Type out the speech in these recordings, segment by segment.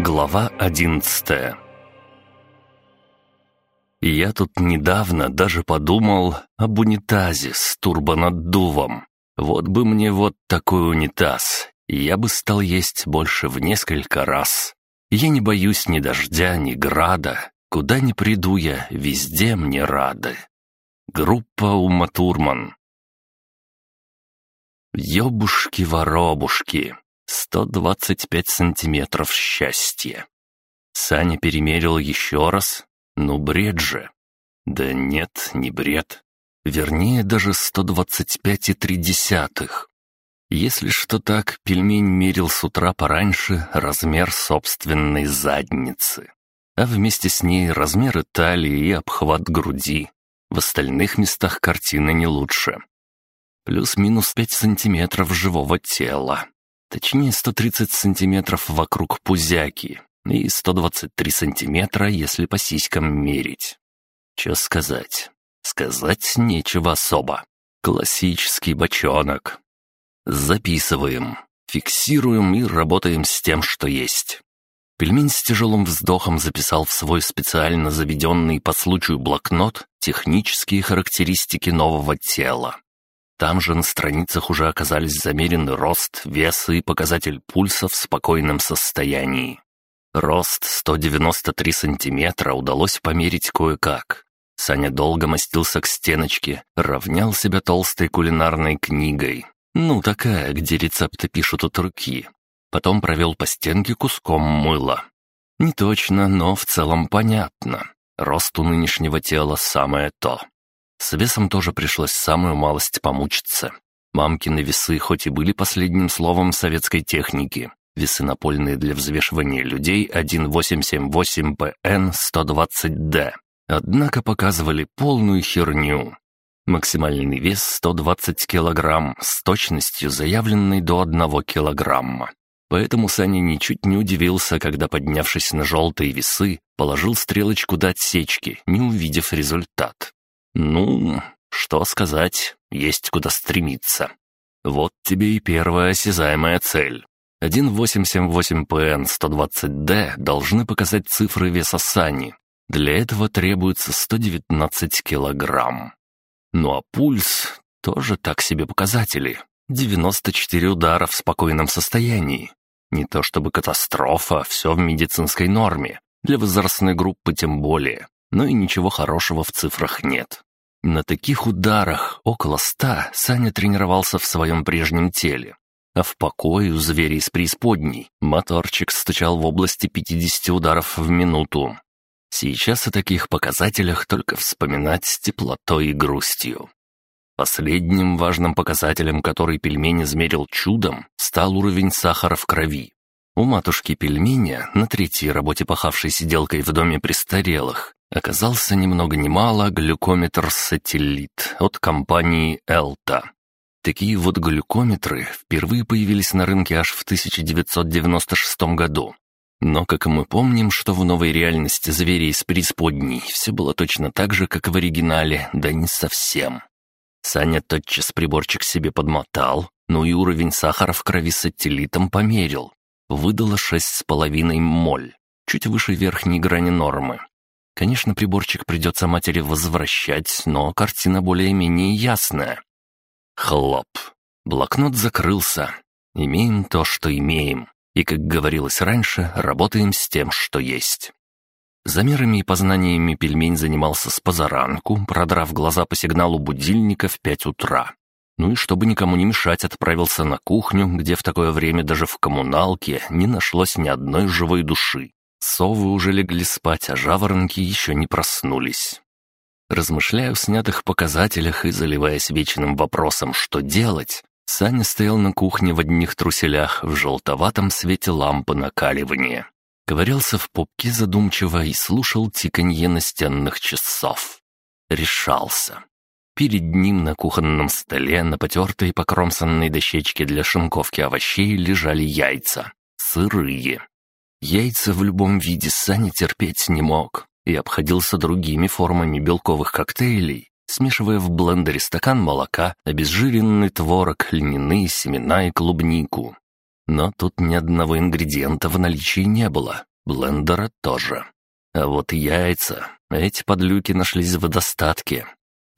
Глава одиннадцатая Я тут недавно даже подумал об унитазе с турбонаддувом. Вот бы мне вот такой унитаз, я бы стал есть больше в несколько раз. Я не боюсь ни дождя, ни града. Куда ни приду я, везде мне рады. Группа Ума Турман. Ёбушки-воробушки. 125 сантиметров счастья. Саня перемерил еще раз. Ну, бред же. Да нет, не бред. Вернее, даже 125,3. Если что так, пельмень мерил с утра пораньше размер собственной задницы. А вместе с ней размеры талии и обхват груди. В остальных местах картина не лучше. Плюс-минус 5 сантиметров живого тела. Точнее, 130 сантиметров вокруг пузяки и 123 сантиметра, если по сиськам мерить. Че сказать? Сказать нечего особо. Классический бочонок. Записываем, фиксируем и работаем с тем, что есть. Пельмень с тяжелым вздохом записал в свой специально заведенный по случаю блокнот технические характеристики нового тела. Там же на страницах уже оказались замерены рост, вес и показатель пульса в спокойном состоянии. Рост 193 сантиметра удалось померить кое-как. Саня долго мастился к стеночке, равнял себя толстой кулинарной книгой. Ну, такая, где рецепты пишут от руки. Потом провел по стенке куском мыла. Не точно, но в целом понятно. Рост у нынешнего тела самое то. С весом тоже пришлось самую малость помучиться. Мамкины весы хоть и были последним словом советской техники, весы напольные для взвешивания людей 1878ПН-120Д, однако показывали полную херню. Максимальный вес 120 килограмм с точностью заявленной до 1 килограмма. Поэтому Саня ничуть не удивился, когда, поднявшись на желтые весы, положил стрелочку до отсечки, не увидев результат. Ну, что сказать, есть куда стремиться. Вот тебе и первая осязаемая цель. 1878PN-120D должны показать цифры веса Сани. Для этого требуется 119 килограмм. Ну а пульс тоже так себе показатели. 94 удара в спокойном состоянии. Не то чтобы катастрофа, все в медицинской норме. Для возрастной группы тем более. Но и ничего хорошего в цифрах нет. На таких ударах, около ста, Саня тренировался в своем прежнем теле. А в покое у зверей с преисподней моторчик стучал в области 50 ударов в минуту. Сейчас о таких показателях только вспоминать с теплотой и грустью. Последним важным показателем, который пельмень измерил чудом, стал уровень сахара в крови. У матушки пельменя, на третьей работе пахавшей сиделкой в доме престарелых, оказался ни много ни мало глюкометр-сателлит от компании «Элта». Такие вот глюкометры впервые появились на рынке аж в 1996 году. Но, как мы помним, что в новой реальности зверей из преисподней все было точно так же, как в оригинале, да не совсем. Саня тотчас приборчик себе подмотал, ну и уровень сахара в крови сателлитом померил. Выдало шесть с половиной моль, чуть выше верхней грани нормы. Конечно, приборчик придется матери возвращать, но картина более-менее ясная. Хлоп. Блокнот закрылся. Имеем то, что имеем. И, как говорилось раньше, работаем с тем, что есть. Замерами и познаниями пельмень занимался с позаранку, продрав глаза по сигналу будильника в пять утра. Ну и чтобы никому не мешать, отправился на кухню, где в такое время даже в коммуналке не нашлось ни одной живой души. Совы уже легли спать, а жаворонки еще не проснулись. Размышляя в снятых показателях и заливаясь вечным вопросом «что делать?», Саня стоял на кухне в одних труселях в желтоватом свете лампы накаливания. Ковырялся в попке задумчиво и слушал тиканье настенных часов. Решался. Перед ним на кухонном столе на потертой покромсанной дощечке для шинковки овощей лежали яйца. Сырые. Яйца в любом виде Саня терпеть не мог и обходился другими формами белковых коктейлей, смешивая в блендере стакан молока, обезжиренный творог, льняные семена и клубнику. Но тут ни одного ингредиента в наличии не было, блендера тоже. А вот яйца, эти подлюки нашлись в достатке.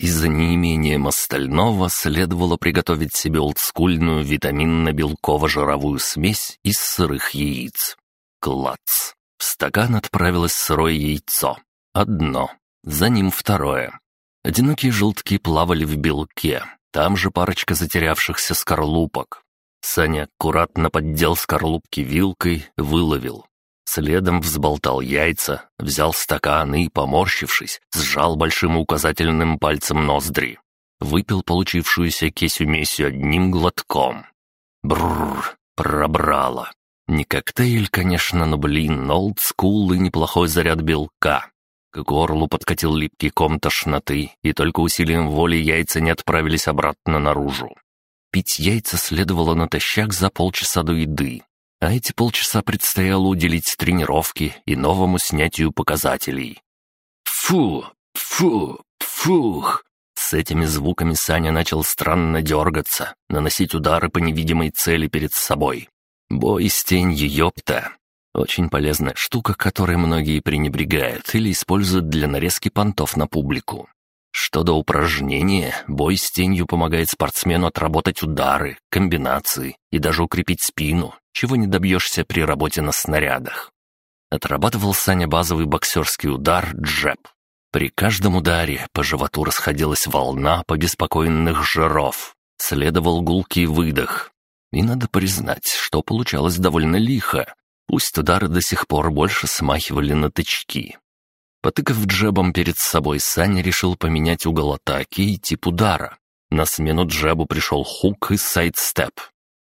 Из-за неимением остального следовало приготовить себе олдскульную витаминно-белково-жировую смесь из сырых яиц. Клац. В стакан отправилось сырое яйцо. Одно. За ним второе. Одинокие желтки плавали в белке. Там же парочка затерявшихся скорлупок. Саня аккуратно поддел скорлупки вилкой, выловил. Следом взболтал яйца, взял стакан и, поморщившись, сжал большим указательным пальцем ноздри. Выпил получившуюся кесю-месю одним глотком. Бррр, пробрало. Не коктейль, конечно, но, блин, олдскул и неплохой заряд белка. К горлу подкатил липкий ком тошноты, и только усилием воли яйца не отправились обратно наружу. Пить яйца следовало натощак за полчаса до еды, а эти полчаса предстояло уделить тренировке и новому снятию показателей. «Фу! Фу! Фух!» С этими звуками Саня начал странно дергаться, наносить удары по невидимой цели перед собой. Бой с тенью, ёпта. Очень полезная штука, которой многие пренебрегают или используют для нарезки понтов на публику. Что до упражнения, бой с тенью помогает спортсмену отработать удары, комбинации и даже укрепить спину, чего не добьешься при работе на снарядах. Отрабатывал Саня базовый боксерский удар джеб. При каждом ударе по животу расходилась волна побеспокоенных жиров. Следовал гулкий выдох. И надо признать, что получалось довольно лихо. Пусть удары до сих пор больше смахивали на тычки. Потыкав джебом перед собой, Саня решил поменять угол атаки и тип удара. На смену джебу пришел хук и сайдстеп.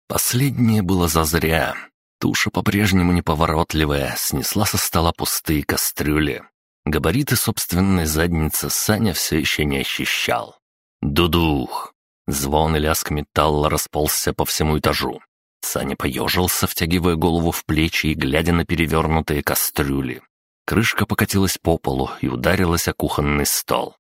Последнее было зазря. Туша по-прежнему неповоротливая, снесла со стола пустые кастрюли. Габариты собственной задницы Саня все еще не ощущал. Дудух! Звон и лязг металла расползся по всему этажу. Саня поежился, втягивая голову в плечи и глядя на перевернутые кастрюли. Крышка покатилась по полу и ударилась о кухонный стол.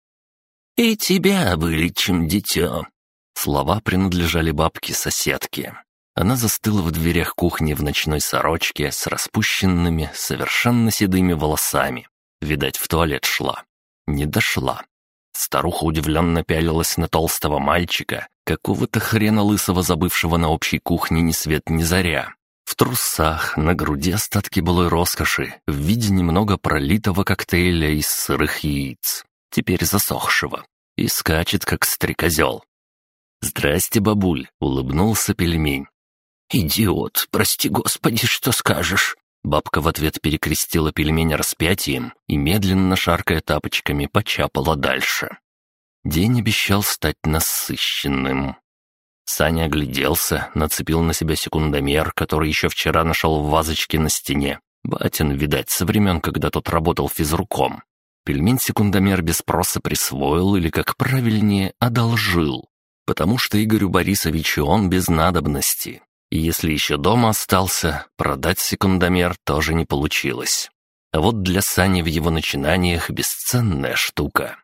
«И тебя вылечим, дитё!» Слова принадлежали бабке-соседке. Она застыла в дверях кухни в ночной сорочке с распущенными, совершенно седыми волосами. Видать, в туалет шла. Не дошла. Старуха удивленно пялилась на толстого мальчика, какого-то хрена лысого, забывшего на общей кухне ни свет ни заря. В трусах, на груди остатки былой роскоши, в виде немного пролитого коктейля из сырых яиц, теперь засохшего, и скачет, как стрекозел. «Здрасте, бабуль!» — улыбнулся пельмень. «Идиот, прости господи, что скажешь!» Бабка в ответ перекрестила пельмень распятием и, медленно шаркая тапочками, почапала дальше. День обещал стать насыщенным. Саня огляделся, нацепил на себя секундомер, который еще вчера нашел в вазочке на стене. Батин, видать, со времен, когда тот работал физруком. Пельмень секундомер без спроса присвоил или, как правильнее, одолжил. Потому что Игорю Борисовичу он без надобности. И если еще дома остался, продать секундомер тоже не получилось. А вот для Сани в его начинаниях бесценная штука.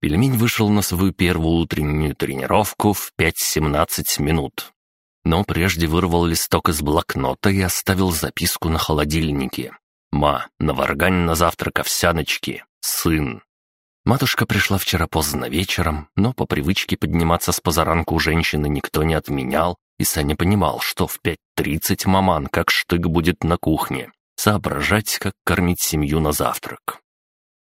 Пельмень вышел на свою первую утреннюю тренировку в 5-17 минут. Но прежде вырвал листок из блокнота и оставил записку на холодильнике. «Ма, наваргань на завтрак овсяночки. Сын». Матушка пришла вчера поздно вечером, но по привычке подниматься с позаранку у женщины никто не отменял, и Саня понимал, что в 5.30 маман как штык будет на кухне, соображать, как кормить семью на завтрак.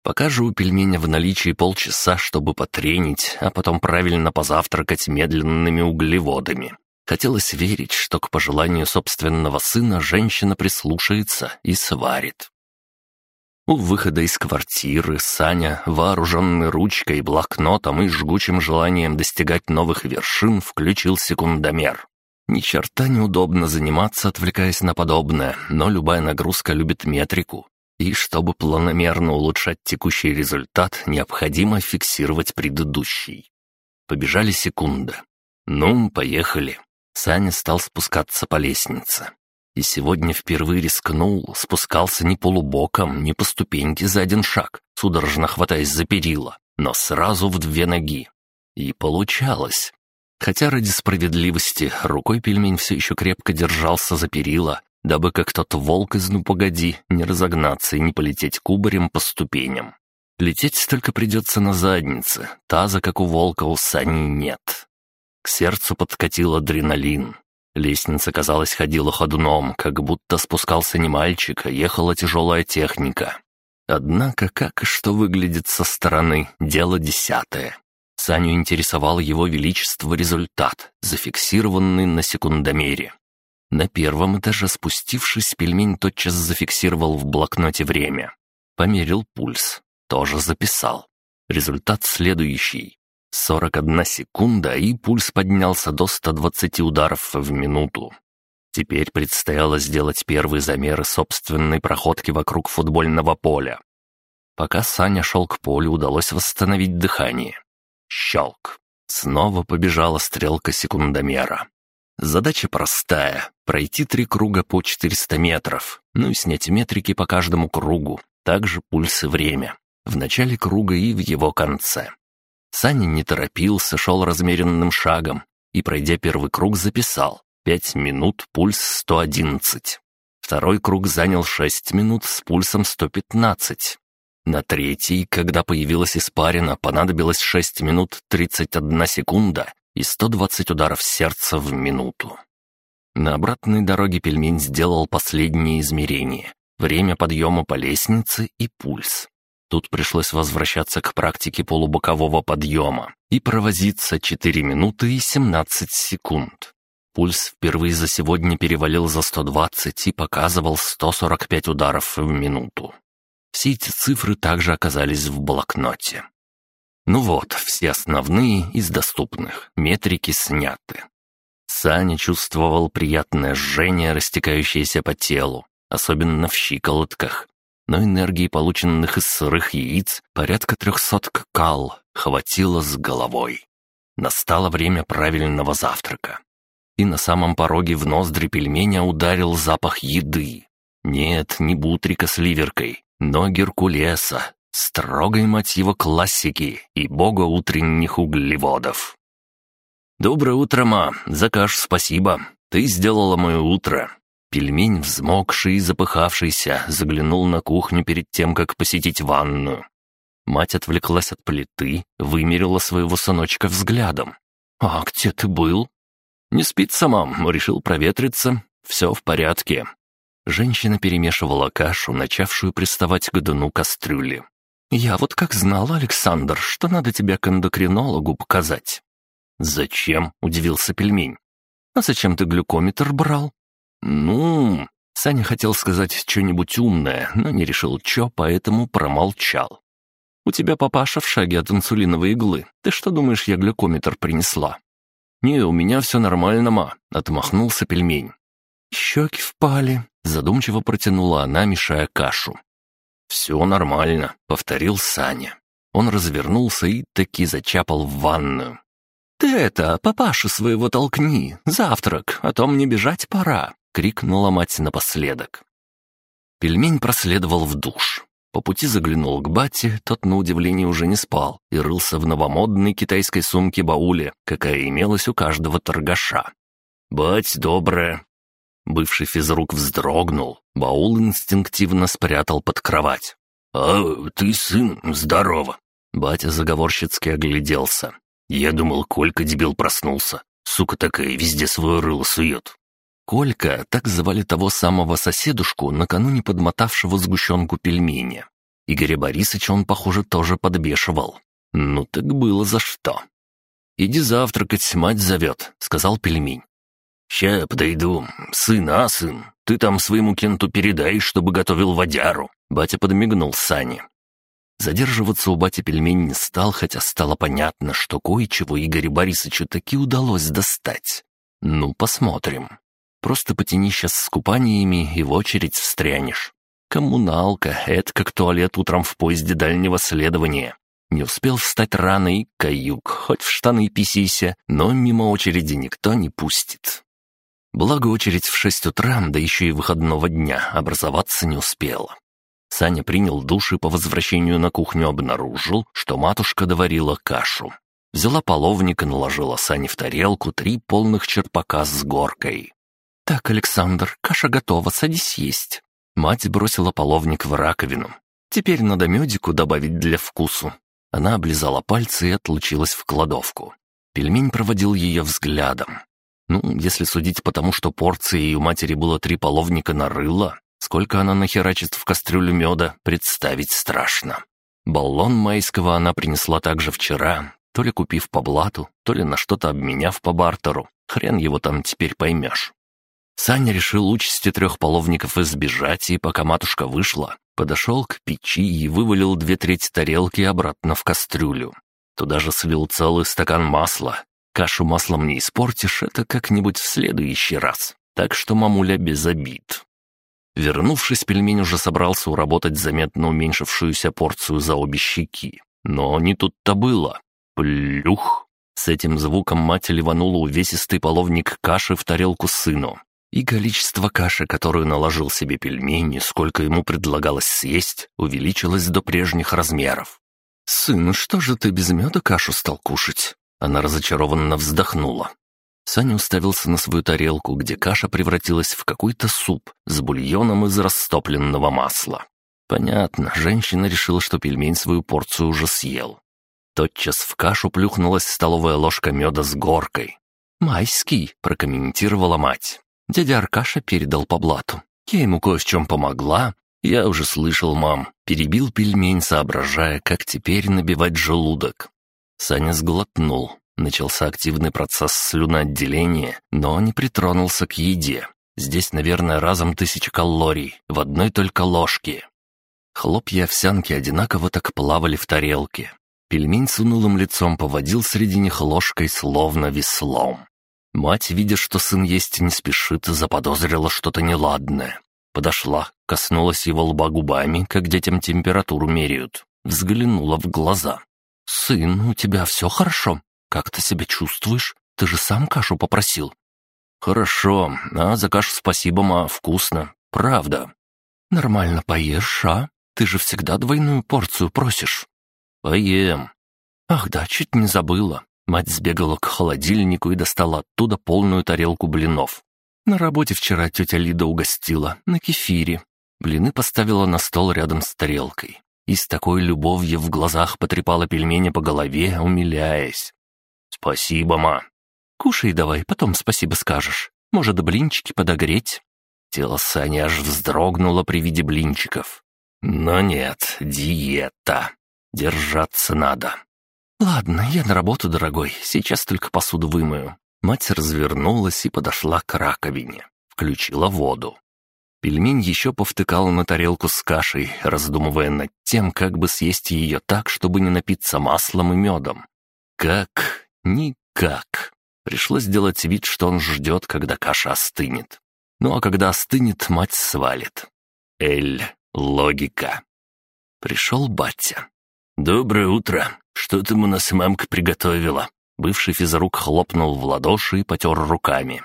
Пока же у пельменя в наличии полчаса, чтобы потренить, а потом правильно позавтракать медленными углеводами. Хотелось верить, что к пожеланию собственного сына женщина прислушается и сварит. У выхода из квартиры Саня, вооруженный ручкой, блокнотом и жгучим желанием достигать новых вершин, включил секундомер. Ни черта неудобно заниматься, отвлекаясь на подобное, но любая нагрузка любит метрику, и чтобы планомерно улучшать текущий результат, необходимо фиксировать предыдущий. Побежали секунды. Ну, поехали. Саня стал спускаться по лестнице. И сегодня впервые рискнул, спускался не полубоком, не по ступеньке за один шаг, судорожно хватаясь за перила, но сразу в две ноги. И получалось. Хотя ради справедливости рукой пельмень все еще крепко держался за перила, дабы как тот волк из «Ну погоди» не разогнаться и не полететь кубарем по ступеням. Лететь только придется на заднице, таза, как у волка, у Сани нет. К сердцу подкатил адреналин. Лестница, казалось, ходила ходуном, как будто спускался не мальчик, а ехала тяжелая техника. Однако, как и что выглядит со стороны, дело десятое. Саню интересовал его величество результат, зафиксированный на секундомере. На первом этаже спустившись, пельмень тотчас зафиксировал в блокноте время. Померил пульс. Тоже записал. Результат следующий. 41 секунда, и пульс поднялся до 120 ударов в минуту. Теперь предстояло сделать первые замеры собственной проходки вокруг футбольного поля. Пока Саня шел к полю, удалось восстановить дыхание. Щелк. Снова побежала стрелка секундомера. Задача простая — пройти три круга по 400 метров, ну и снять метрики по каждому кругу, также пульс и время. В начале круга и в его конце. Саня не торопился, шел размеренным шагом и, пройдя первый круг, записал. Пять минут, пульс 111. Второй круг занял шесть минут с пульсом 115. На третий, когда появилась испарина, понадобилось 6 минут 31 секунда и 120 ударов сердца в минуту. На обратной дороге пельмень сделал последнее измерение. Время подъема по лестнице и пульс. Тут пришлось возвращаться к практике полубокового подъема и провозиться 4 минуты и 17 секунд. Пульс впервые за сегодня перевалил за 120 и показывал 145 ударов в минуту. Все эти цифры также оказались в блокноте. Ну вот, все основные из доступных, метрики сняты. Саня чувствовал приятное жжение, растекающееся по телу, особенно в щиколотках. Но энергии, полученных из сырых яиц, порядка трехсот ккал, хватило с головой. Настало время правильного завтрака и на самом пороге в ноздри пельменя ударил запах еды. Нет, не бутрика с ливеркой, но геркулеса, строгой мать его классики и бога утренних углеводов. «Доброе утро, ма! За каш спасибо! Ты сделала мое утро!» Пельмень, взмокший и запыхавшийся, заглянул на кухню перед тем, как посетить ванную. Мать отвлеклась от плиты, вымерила своего сыночка взглядом. «А где ты был?» «Не спится, мам, решил проветриться. Все в порядке». Женщина перемешивала кашу, начавшую приставать к дну кастрюли. «Я вот как знал, Александр, что надо тебя к эндокринологу показать». «Зачем?» — удивился пельмень. «А зачем ты глюкометр брал?» «Ну...» Саня хотел сказать что-нибудь умное, но не решил чё, поэтому промолчал. «У тебя папаша в шаге от инсулиновой иглы. Ты что думаешь, я глюкометр принесла?» «Не, у меня все нормально, ма», — отмахнулся пельмень. «Щеки впали», — задумчиво протянула она, мешая кашу. «Все нормально», — повторил Саня. Он развернулся и таки зачапал в ванную. «Ты это, папашу своего толкни, завтрак, а то мне бежать пора», — крикнула мать напоследок. Пельмень проследовал в душ. По пути заглянул к бате, тот на удивление уже не спал и рылся в новомодной китайской сумке-бауле, какая имелась у каждого торгаша. «Бать добрая!» Бывший физрук вздрогнул, баул инстинктивно спрятал под кровать. «А ты, сын, здорово!» Батя заговорщицки огляделся. «Я думал, Колька дебил проснулся. Сука такая везде свое рыло сует. Колька, так звали того самого соседушку, накануне подмотавшего сгущенку пельмени. Игоря Борисовича он, похоже, тоже подбешивал. Ну так было за что. «Иди завтракать, мать зовет», — сказал пельмень. «Ща подойду. Сын, а, сын, ты там своему кенту передай, чтобы готовил водяру». Батя подмигнул Сане. Задерживаться у бати пельмень не стал, хотя стало понятно, что кое-чего Игорю Борисовичу таки удалось достать. Ну, посмотрим. Просто потяни сейчас с купаниями и в очередь встрянешь. Коммуналка — это как туалет утром в поезде дальнего следования. Не успел встать рано и каюк, хоть в штаны писися, но мимо очереди никто не пустит. Благо очередь в шесть утра, да еще и выходного дня, образоваться не успела. Саня принял душ и по возвращению на кухню обнаружил, что матушка доварила кашу. Взяла половник и наложила Сане в тарелку три полных черпака с горкой. «Так, Александр, каша готова, садись есть». Мать бросила половник в раковину. «Теперь надо медику добавить для вкусу». Она облизала пальцы и отлучилась в кладовку. Пельмень проводил ее взглядом. Ну, если судить по тому, что порции у матери было три половника на рыло, сколько она нахерачит в кастрюлю меда, представить страшно. Баллон майского она принесла также вчера, то ли купив по блату, то ли на что-то обменяв по бартеру. Хрен его там теперь поймешь. Саня решил участи трех половников избежать, и пока матушка вышла, подошел к печи и вывалил две трети тарелки обратно в кастрюлю. Туда же слил целый стакан масла. Кашу маслом не испортишь, это как-нибудь в следующий раз. Так что мамуля без обид. Вернувшись, пельмень уже собрался уработать заметно уменьшившуюся порцию за обе щеки. Но не тут-то было. Плюх! С этим звуком мать ливанула увесистый половник каши в тарелку сыну. И количество каши, которую наложил себе пельмени, сколько ему предлагалось съесть, увеличилось до прежних размеров. «Сын, что же ты без меда кашу стал кушать?» Она разочарованно вздохнула. Саня уставился на свою тарелку, где каша превратилась в какой-то суп с бульоном из растопленного масла. Понятно, женщина решила, что пельмень свою порцию уже съел. Тотчас в кашу плюхнулась столовая ложка меда с горкой. «Майский», — прокомментировала мать. Дядя Аркаша передал по блату. Я ему кое в чем помогла. Я уже слышал, мам. Перебил пельмень, соображая, как теперь набивать желудок. Саня сглотнул. Начался активный процесс слюноотделения, но не притронулся к еде. Здесь, наверное, разом тысяча калорий, в одной только ложке. Хлопья овсянки одинаково так плавали в тарелке. Пельмень с унылым лицом поводил среди них ложкой, словно веслом. Мать, видя, что сын есть не спешит, заподозрила что-то неладное. Подошла, коснулась его лба губами, как детям температуру меряют. Взглянула в глаза. «Сын, у тебя все хорошо? Как ты себя чувствуешь? Ты же сам кашу попросил». «Хорошо, а за кашу спасибо, ма, вкусно. Правда». «Нормально поешь, а? Ты же всегда двойную порцию просишь». «Поем». «Ах да, чуть не забыла. Мать сбегала к холодильнику и достала оттуда полную тарелку блинов. На работе вчера тетя Лида угостила, на кефире. Блины поставила на стол рядом с тарелкой. И с такой любовью в глазах потрепала пельмени по голове, умиляясь. «Спасибо, ма». «Кушай давай, потом спасибо скажешь. Может, блинчики подогреть?» Тело Сани аж вздрогнуло при виде блинчиков. «Но нет, диета. Держаться надо». «Ладно, я на работу, дорогой. Сейчас только посуду вымою». Мать развернулась и подошла к раковине. Включила воду. Пельмень еще повтыкал на тарелку с кашей, раздумывая над тем, как бы съесть ее так, чтобы не напиться маслом и медом. Как? Никак. Пришлось сделать вид, что он ждет, когда каша остынет. Ну а когда остынет, мать свалит. Эль, логика. Пришел батя. «Доброе утро. Что там у нас мамка приготовила?» Бывший физрук хлопнул в ладоши и потер руками.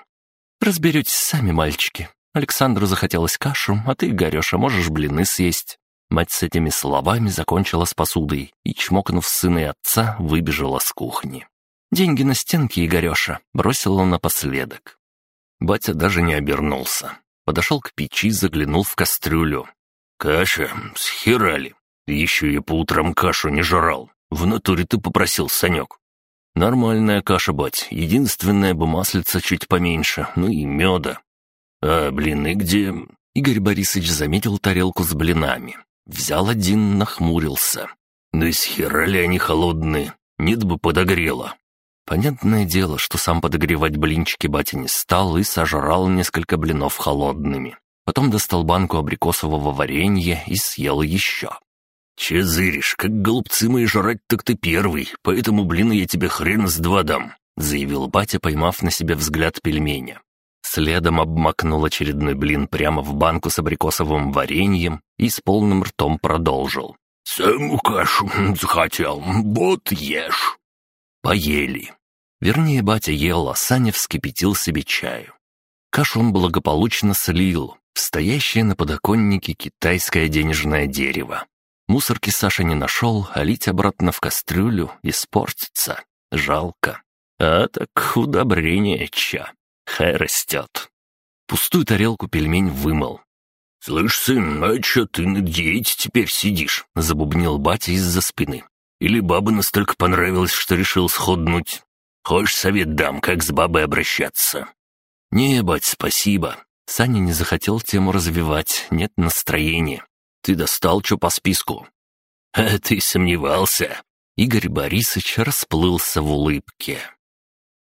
«Разберетесь сами, мальчики. Александру захотелось кашу, а ты, Игореша, можешь блины съесть». Мать с этими словами закончила с посудой и, чмокнув сына и отца, выбежала с кухни. «Деньги на стенке, Игореша», — бросила напоследок. Батя даже не обернулся. Подошел к печи, заглянул в кастрюлю. «Каша? Схерали. Еще я по утрам кашу не жрал. В натуре ты попросил, Санек. Нормальная каша, бать. Единственное бы маслица чуть поменьше, ну и меда. А блины где? Игорь Борисович заметил тарелку с блинами. Взял один, нахмурился. Ну и схера ли они холодные? Нет бы подогрело. Понятное дело, что сам подогревать блинчики батя не стал и сожрал несколько блинов холодными. Потом достал банку абрикосового варенья и съел еще. «Че зыришь, как голубцы мои жрать, так ты первый, поэтому блины я тебе хрен с два дам», — заявил батя, поймав на себе взгляд пельменя. Следом обмакнул очередной блин прямо в банку с абрикосовым вареньем и с полным ртом продолжил. «Саму кашу захотел, вот ешь». Поели. Вернее, батя ел, а Саня вскипятил себе чаю. Кашу он благополучно слил в стоящее на подоконнике китайское денежное дерево. Мусорки Саша не нашел, а лить обратно в кастрюлю испортится. Жалко. А так удобрение ча. Хай растет. Пустую тарелку пельмень вымыл. «Слышь, сын, а чё ты на диете теперь сидишь?» — забубнил батя из-за спины. «Или баба настолько понравилась, что решил сходнуть? Хочешь совет дам, как с бабой обращаться?» «Не, бать, спасибо». Саня не захотел тему развивать, нет настроения. «Ты достал что по списку?» «А ты сомневался?» Игорь Борисович расплылся в улыбке.